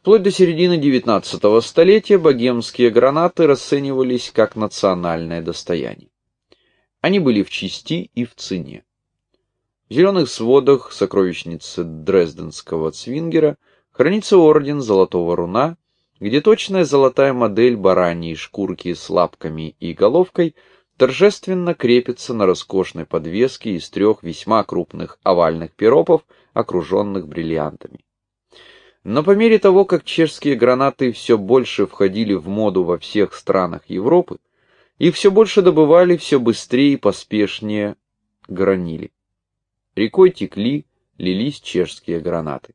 Вплоть до середины XIX столетия богемские гранаты расценивались как национальное достояние. Они были в чести и в цене. В зеленых сводах сокровищницы дрезденского цвингера хранится орден Золотого Руна, где точная золотая модель бараньей шкурки с лапками и головкой торжественно крепится на роскошной подвеске из трех весьма крупных овальных пиропов, окруженных бриллиантами. Но по мере того, как чешские гранаты все больше входили в моду во всех странах Европы, их все больше добывали, все быстрее и поспешнее гранили. Рекой текли, лились чешские гранаты.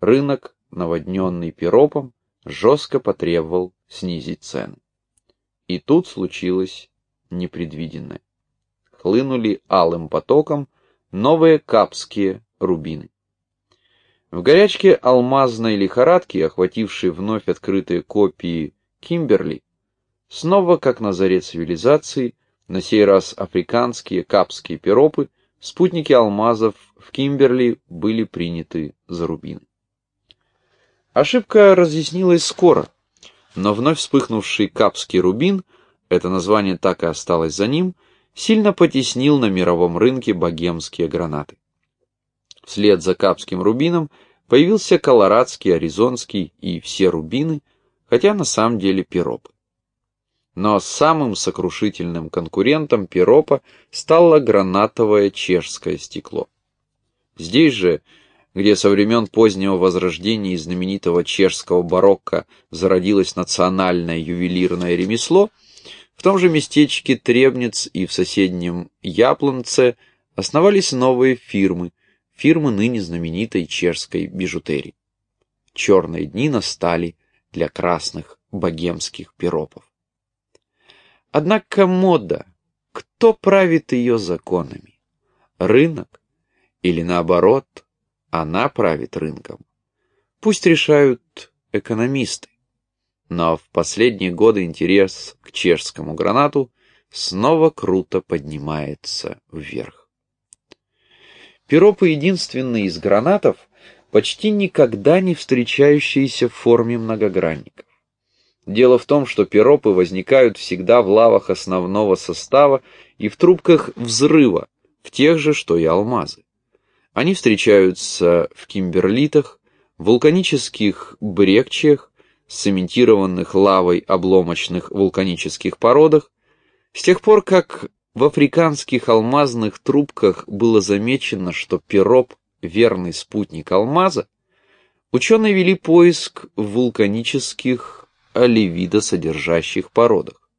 Рынок, наводненный пиропом, жестко потребовал снизить цены. И тут случилось непредвиденное. Хлынули алым потоком новые капские рубины. В горячке алмазной лихорадки, охватившей вновь открытые копии Кимберли, снова, как на заре цивилизации, на сей раз африканские капские пиропы, спутники алмазов в Кимберли были приняты за рубины. Ошибка разъяснилась скоро, но вновь вспыхнувший капский рубин, это название так и осталось за ним, сильно потеснил на мировом рынке богемские гранаты. Вслед за капским рубином появился колорадский, аризонский и все рубины, хотя на самом деле пиропы. Но самым сокрушительным конкурентом пиропа стало гранатовое чешское стекло. Здесь же, где со времен позднего возрождения и знаменитого чешского барокко зародилось национальное ювелирное ремесло, в том же местечке Требниц и в соседнем Япланце основались новые фирмы, фирмы ныне знаменитой чешской бижутерии. Черные дни настали для красных богемских пиропов. Однако мода, кто правит ее законами? Рынок? Или наоборот, она правит рынком? Пусть решают экономисты. Но в последние годы интерес к чешскому гранату снова круто поднимается вверх. Пиропы единственные из гранатов, почти никогда не встречающиеся в форме многогранников. Дело в том, что пиропы возникают всегда в лавах основного состава и в трубках взрыва, в тех же, что и алмазы. Они встречаются в кимберлитах, вулканических брекчиях, цементированных лавой обломочных вулканических породах, с тех пор, как в африканских алмазных трубках было замечено, что пироп — верный спутник алмаза, ученые вели поиск в вулканических оливидо содержащих породах.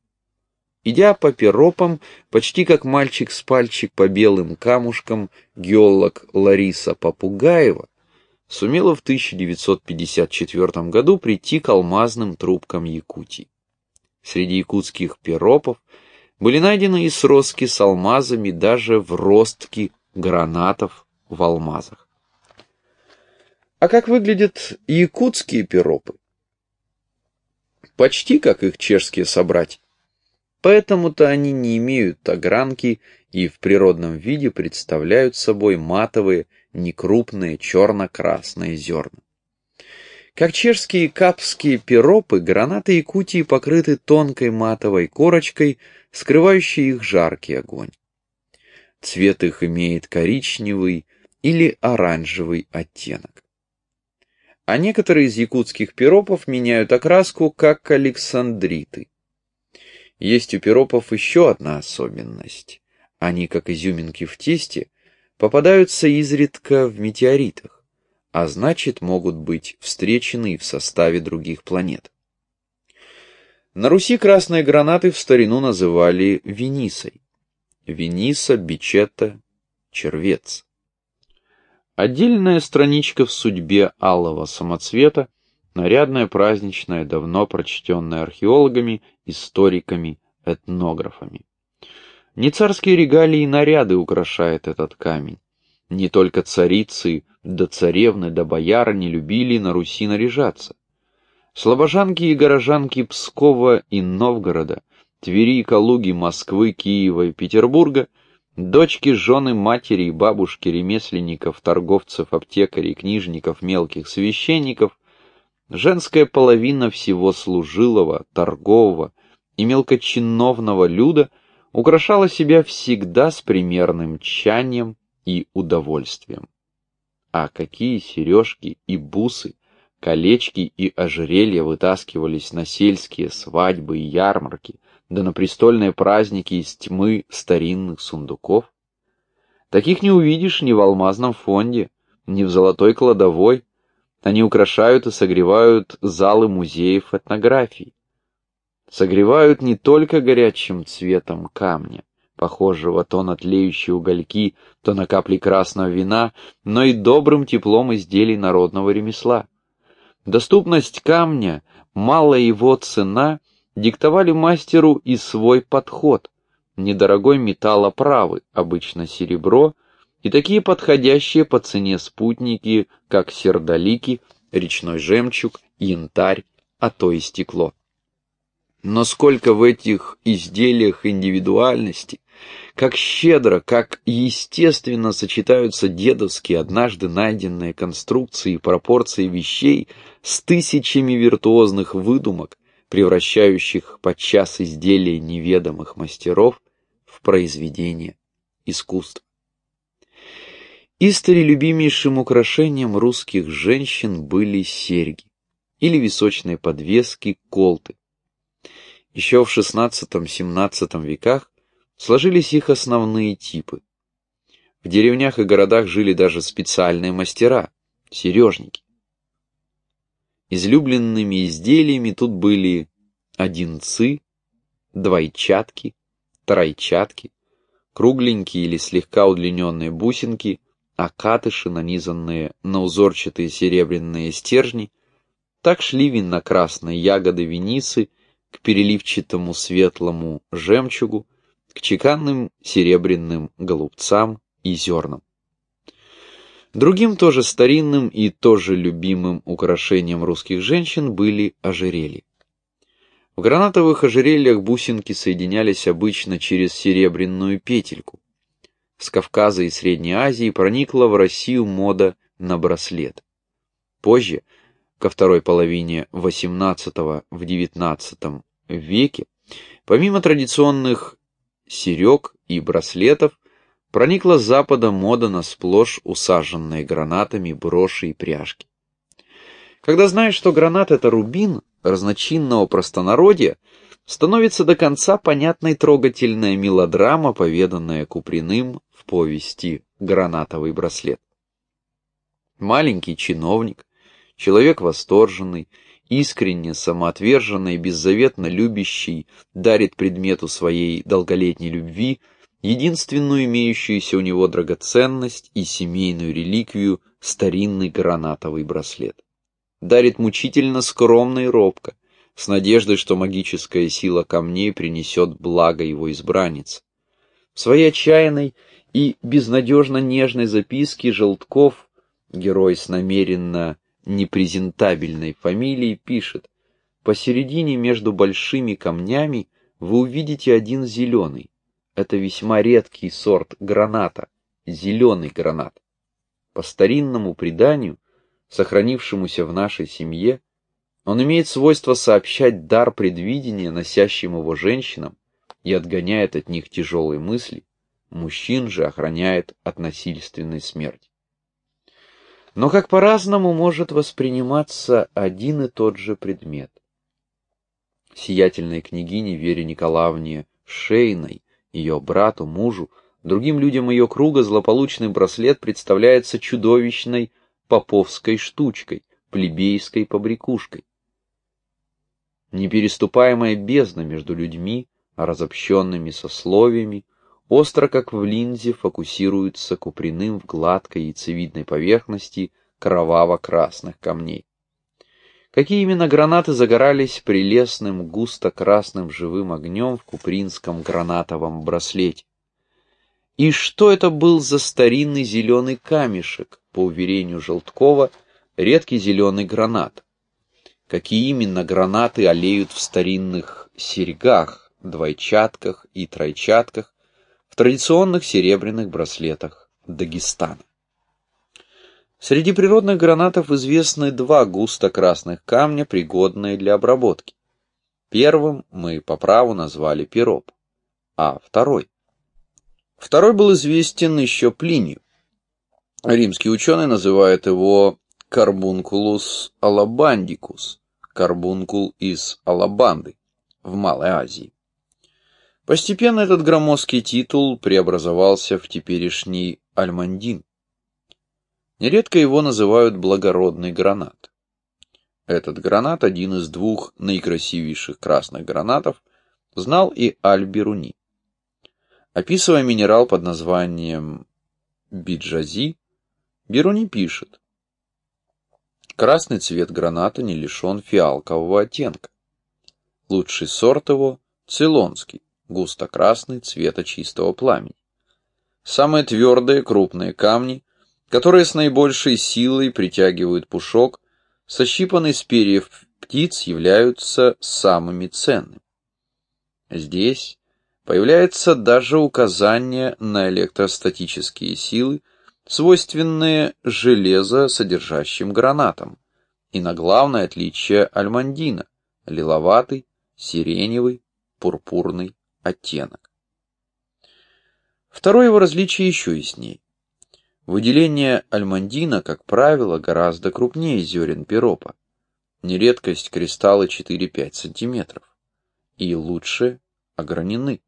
Идя по пиропам, почти как мальчик с пальчик по белым камушкам, геолог Лариса Попугаева сумела в 1954 году прийти к алмазным трубкам Якутии. Среди якутских пиропов были найдены и сростки с алмазами даже в ростки гранатов в алмазах. А как выглядят якутские пиропы? Почти как их чешские собратья. Поэтому-то они не имеют огранки и в природном виде представляют собой матовые, некрупные черно-красные зерна. Как чешские капские пиропы, гранаты Якутии покрыты тонкой матовой корочкой, скрывающей их жаркий огонь. Цвет их имеет коричневый или оранжевый оттенок. А некоторые из якутских пиропов меняют окраску, как александриты. Есть у пиропов еще одна особенность. Они, как изюминки в тесте, попадаются изредка в метеоритах а значит могут быть встречены в составе других планет. На Руси красные гранаты в старину называли Венисой. Вениса, Бичета, Червец. Отдельная страничка в судьбе алого самоцвета, нарядная, праздничная, давно прочтенная археологами, историками, этнографами. Не царские регалии и наряды украшает этот камень. Не только царицы, да царевны, да бояры не любили на Руси наряжаться. Слобожанки и горожанки Пскова и Новгорода, Твери, Калуги, Москвы, Киева и Петербурга, дочки, жены, матери и бабушки ремесленников, торговцев, аптекарей, книжников, мелких священников, женская половина всего служилого, торгового и мелкочиновного люда украшала себя всегда с примерным тщанием и удовольствием. А какие сережки и бусы, колечки и ожерелья вытаскивались на сельские свадьбы и ярмарки, да на престольные праздники из тьмы старинных сундуков? Таких не увидишь ни в алмазном фонде, ни в золотой кладовой. Они украшают и согревают залы музеев этнографий. Согревают не только горячим цветом камня, похожего то на тлеющие угольки, то на капли красного вина, но и добрым теплом изделий народного ремесла. Доступность камня, малая его цена диктовали мастеру и свой подход. Недорогой металлоправы, обычно серебро, и такие подходящие по цене спутники, как сердолики, речной жемчуг, янтарь, а то и стекло. Но сколько в этих изделиях индивидуальности, как щедро, как естественно сочетаются дедовские однажды найденные конструкции и пропорции вещей с тысячами виртуозных выдумок, превращающих подчас изделия неведомых мастеров в произведение искусства. Истори любимейшим украшением русских женщин были серьги или височные подвески, колты. Еще в XVI-XVII веках сложились их основные типы. В деревнях и городах жили даже специальные мастера – сережники. Излюбленными изделиями тут были одинцы, двойчатки, тройчатки, кругленькие или слегка удлиненные бусинки, окатыши, нанизанные на узорчатые серебряные стержни, так шли винно-красные ягоды винисы к переливчатому светлому жемчугу, к чеканным серебряным голубцам и зернам. Другим тоже старинным и тоже любимым украшением русских женщин были ожерелья. В гранатовых ожерельях бусинки соединялись обычно через серебряную петельку. С Кавказа и Средней Азии проникла в Россию мода на браслет. Позже, ко второй половине XVIII в XIX веке, помимо традиционных серег и браслетов, проникла с запада мода на сплошь усаженные гранатами броши и пряжки. Когда знаешь, что гранат — это рубин, разночинного простонародья, становится до конца понятной трогательная мелодрама, поведанная Куприным в повести «Гранатовый браслет». Маленький чиновник, человек восторженный, искренне, самоотверженный, беззаветно любящий, дарит предмету своей долголетней любви единственную имеющуюся у него драгоценность и семейную реликвию старинный гранатовый браслет дарит мучительно скромно и робко, с надеждой, что магическая сила камней принесет благо его избранниц. В своей отчаянной и безнадежно нежной записке Желтков, герой с намеренно непрезентабельной фамилией, пишет «Посередине между большими камнями вы увидите один зеленый. Это весьма редкий сорт граната, зеленый гранат. По старинному преданию, сохранившемуся в нашей семье, он имеет свойство сообщать дар предвидения носящим его женщинам и отгоняет от них тяжелые мысли, мужчин же охраняет от насильственной смерти. Но как по-разному может восприниматься один и тот же предмет. Сиятельной княгине Вере Николаевне Шейной, ее брату, мужу, другим людям ее круга злополучный браслет представляется чудовищной поповской штучкой, плебейской побрякушкой. Непереступаемая бездна между людьми, разобщенными сословиями, остро, как в линзе, фокусируется куприным в гладкой яйцевидной поверхности кроваво-красных камней. Какие именно гранаты загорались прелестным густо-красным живым огнем в купринском гранатовом браслете? И что это был за старинный зеленый камешек, по уверению Желткова, редкий зеленый гранат? Какие именно гранаты олеют в старинных серьгах, двойчатках и тройчатках, традиционных серебряных браслетах Дагестана? Среди природных гранатов известны два густо-красных камня, пригодные для обработки. Первым мы по праву назвали пироп, а второй. Второй был известен еще Плинию. Римский ученый называет его карбункулус алабандикус, карбункул из Алабанды в Малой Азии. Постепенно этот громоздкий титул преобразовался в теперешний альмандин. Нередко его называют благородный гранат. Этот гранат, один из двух наикрасивейших красных гранатов, знал и Аль-Бируни. Описывая минерал под названием биджази, Бируни пишет, Красный цвет граната не лишен фиалкового оттенка. Лучший сорт его – цейлонский, густо-красный цвета чистого пламени. Самые твердые крупные камни, которые с наибольшей силой притягивают пушок, сощипанный с перьев птиц, являются самыми ценными. Здесь появляется даже указание на электростатические силы, свойственные железо содержащим гранатам, и на главное отличие альмандина – лиловатый, сиреневый, пурпурный оттенок. Второе его различие еще ясней. Выделение альмандина, как правило, гораздо крупнее зерен пиропа. Нередкость кристаллы 4-5 см. И лучше огранены.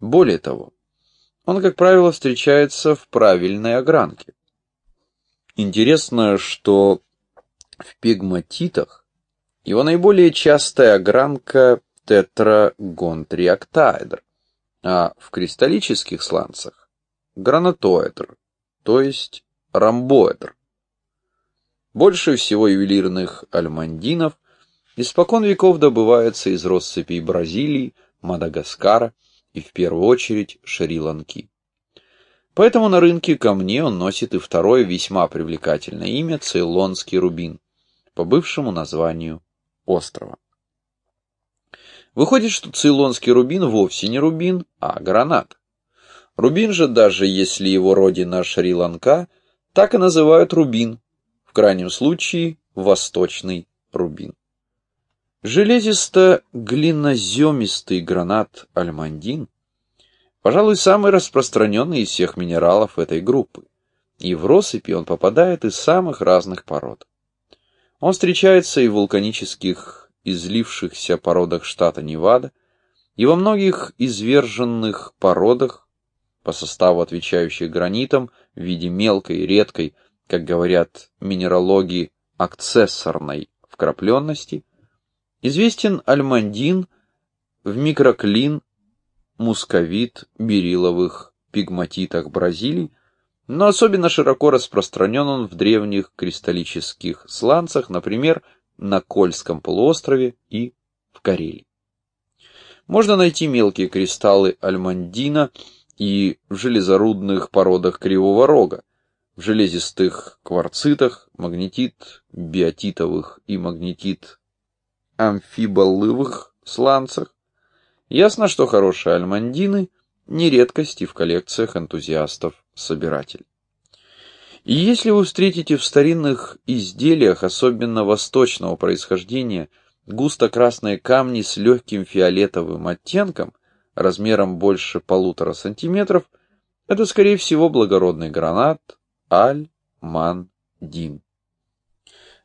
Более того, он, как правило, встречается в правильной огранке. Интересно, что в пигматитах его наиболее частая огранка тетрагонтриоктаэдр, а в кристаллических сланцах гранатоэдр, то есть ромбоэдр. Больше всего ювелирных альмандинов испокон веков добывается из россыпей Бразилии, Мадагаскара и в первую очередь Шри-Ланки. Поэтому на рынке камней он носит и второе весьма привлекательное имя Цейлонский рубин, по бывшему названию острова. Выходит, что цейлонский рубин вовсе не рубин, а гранат. Рубин же, даже если его родина Шри-Ланка, так и называют рубин, в крайнем случае восточный рубин. Железисто-глиноземистый гранат альмандин, пожалуй, самый распространенный из всех минералов этой группы, и в россыпи он попадает из самых разных пород. Он встречается и в вулканических излившихся породах штата Невада, и во многих изверженных породах, по составу отвечающих гранитам, в виде мелкой, редкой, как говорят минералоги, акцессорной вкрапленности, известен альмандин в микроклин, мусковит, бериловых пигматитах Бразилии, но особенно широко распространен он в древних кристаллических сланцах, например, на Кольском полуострове и в Карелии. Можно найти мелкие кристаллы альмандина и в железорудных породах Кривого Рога, в железистых кварцитах, магнетит биотитовых и магнетит амфиболывых сланцах. Ясно, что хорошие альмандины не редкости в коллекциях энтузиастов-собирателей. И если вы встретите в старинных изделиях, особенно восточного происхождения, густо-красные камни с легким фиолетовым оттенком, размером больше полутора сантиметров, это, скорее всего, благородный гранат Аль-Ман-Дин.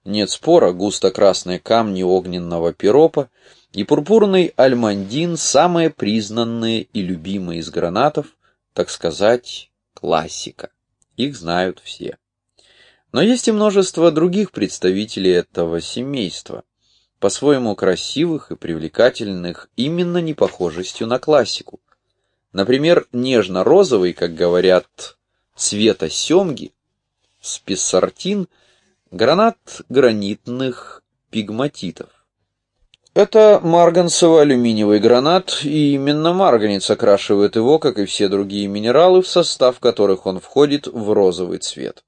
Нет спора, густо-красные камни огненного пиропа и пурпурный альмандин – самые признанные и любимые из гранатов, так сказать, классика. Их знают все. Но есть и множество других представителей этого семейства, по-своему красивых и привлекательных именно непохожестью на классику. Например, нежно-розовый, как говорят, цвета семги, спессартин, гранат гранитных пигматитов. Это марганцево-алюминиевый гранат, и именно марганец окрашивает его, как и все другие минералы, в состав которых он входит в розовый цвет.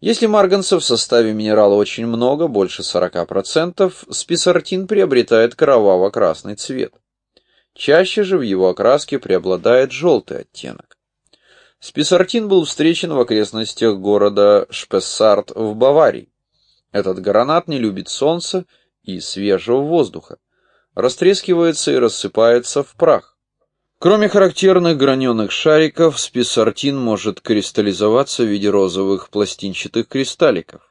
Если марганца в составе минерала очень много, больше 40%, списартин приобретает кроваво-красный цвет. Чаще же в его окраске преобладает желтый оттенок. Списартин был встречен в окрестностях города Шпессарт в Баварии. Этот гранат не любит солнца и свежего воздуха, растрескивается и рассыпается в прах. Кроме характерных граненых шариков, списартин может кристаллизоваться в виде розовых пластинчатых кристалликов.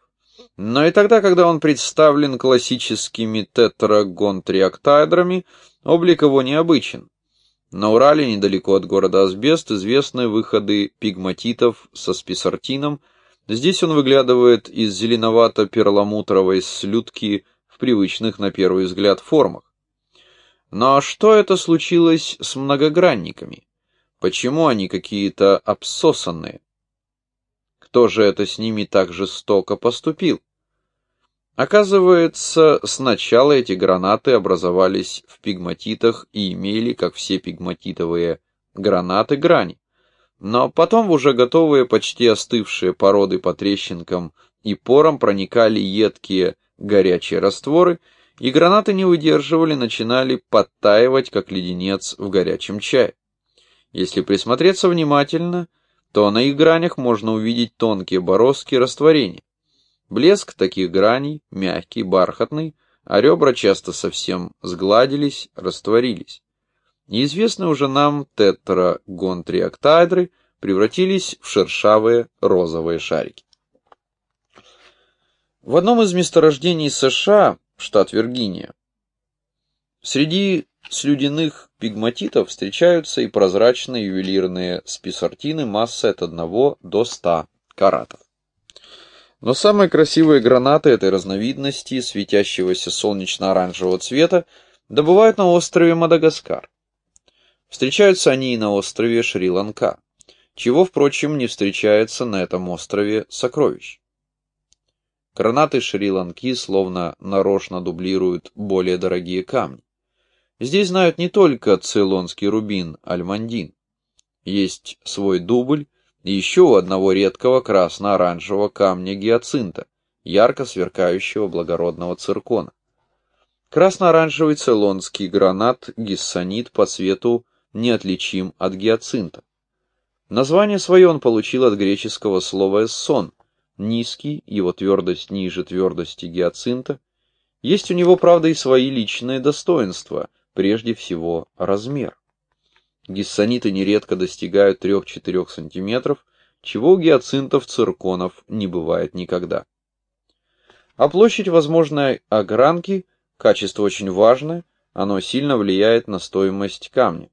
Но и тогда, когда он представлен классическими тетрагонтриоктайдрами, облик его необычен. На Урале, недалеко от города Асбест, известны выходы пигматитов со списартином. Здесь он выглядывает из зеленовато-перламутровой слюдки в привычных на первый взгляд формах. Но что это случилось с многогранниками? Почему они какие-то обсосанные? Кто же это с ними так жестоко поступил? Оказывается, сначала эти гранаты образовались в пигматитах и имели, как все пигматитовые гранаты, грани. Но потом уже готовые, почти остывшие породы по трещинкам и порам проникали едкие горячие растворы, и гранаты не выдерживали, начинали подтаивать, как леденец в горячем чае. Если присмотреться внимательно, то на их гранях можно увидеть тонкие бороздки растворения. Блеск таких граней мягкий, бархатный, а ребра часто совсем сгладились, растворились. Неизвестные уже нам тетрагонтриоктайдры превратились в шершавые розовые шарики. В одном из месторождений США, штат Виргиния, среди слюдяных пигматитов встречаются и прозрачные ювелирные списартины массой от 1 до 100 каратов. Но самые красивые гранаты этой разновидности, светящегося солнечно-оранжевого цвета, добывают на острове Мадагаскар. Встречаются они и на острове Шри-Ланка, чего, впрочем, не встречается на этом острове сокровищ. Гранаты Шри-Ланки словно нарочно дублируют более дорогие камни. Здесь знают не только цейлонский рубин, альмандин. Есть свой дубль, еще у одного редкого красно-оранжевого камня гиацинта, ярко сверкающего благородного циркона. Красно-оранжевый цейлонский гранат гиссонит по цвету неотличим от гиацинта. Название свое он получил от греческого слова «эссон», низкий, его твердость ниже твердости гиацинта. Есть у него, правда, и свои личные достоинства, прежде всего размер. Гиссониты нередко достигают 3-4 см, чего у гиацинтов цирконов не бывает никогда. А площадь возможной огранки – качество очень важное, оно сильно влияет на стоимость камня.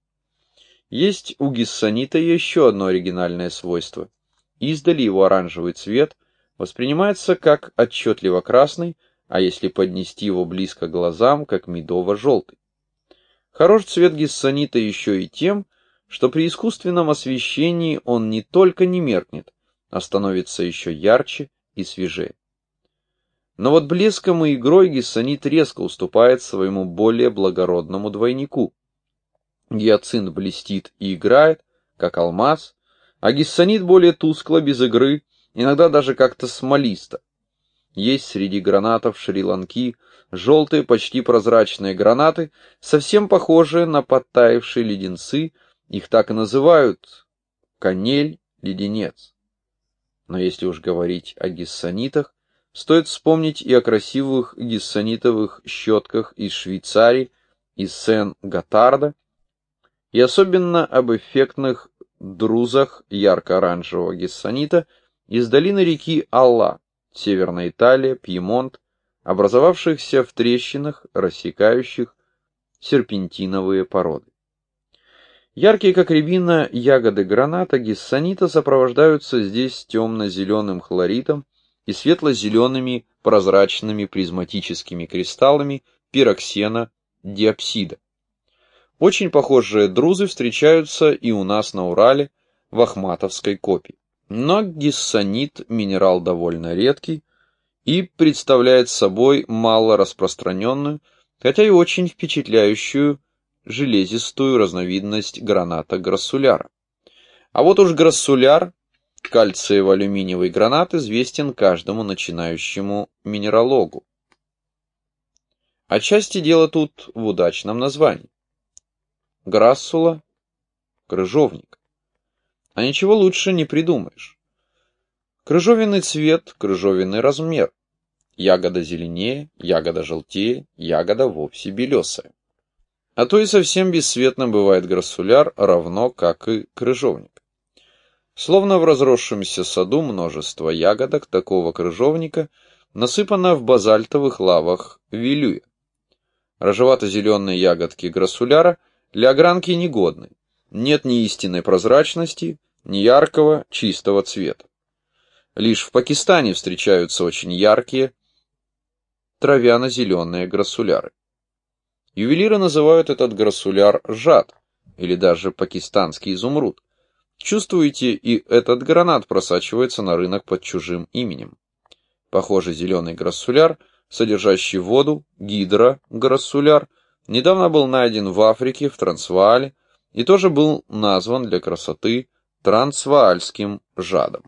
Есть у гиссонита еще одно оригинальное свойство. Издали его оранжевый цвет воспринимается как отчетливо красный, а если поднести его близко глазам, как медово-желтый. Хорош цвет гиссонита еще и тем, что при искусственном освещении он не только не меркнет, а становится еще ярче и свежее. Но вот блеском и игрой гиссонит резко уступает своему более благородному двойнику. Гиацинт блестит и играет, как алмаз, а гиссонит более тускло, без игры, иногда даже как-то смолисто. Есть среди гранатов Шри-Ланки желтые, почти прозрачные гранаты, совсем похожие на подтаявшие леденцы, их так и называют канель, леденец. Но если уж говорить о гиссонитах, стоит вспомнить и о красивых гиссонитовых щетках из Швейцарии, из Сен-Готарда, и особенно об эффектных друзах ярко-оранжевого гиссонита из долины реки Алла, Северная Италия, Пьемонт, образовавшихся в трещинах, рассекающих серпентиновые породы. Яркие, как рябина, ягоды граната гиссонита сопровождаются здесь темно-зеленым хлоритом и светло-зелеными прозрачными призматическими кристаллами пироксена диапсида. Очень похожие друзы встречаются и у нас на Урале в Ахматовской копии. Но гиссонит – минерал довольно редкий и представляет собой мало распространенную, хотя и очень впечатляющую железистую разновидность граната грассуляра. А вот уж грассуляр, кальциево-алюминиевый гранат, известен каждому начинающему минералогу. Отчасти дело тут в удачном названии. Грассула – крыжовник. А ничего лучше не придумаешь. Крыжовенный цвет, крыжовенный размер. Ягода зеленее, ягода желтее, ягода вовсе белесая. А то и совсем бесцветным бывает грассуляр, равно как и крыжовник. Словно в разросшемся саду множество ягодок такого крыжовника насыпано в базальтовых лавах Вилюя. Рожевато-зеленые ягодки грассуляра для огранки негодны. Нет ни истинной прозрачности, ни яркого, чистого цвета. Лишь в Пакистане встречаются очень яркие травяно-зеленые грассуляры. Ювелиры называют этот грассуляр жад, или даже пакистанский изумруд. Чувствуете, и этот гранат просачивается на рынок под чужим именем. Похоже, зеленый грассуляр – содержащий воду, гидрограссуляр, недавно был найден в Африке, в Трансваале, и тоже был назван для красоты трансваальским жадом.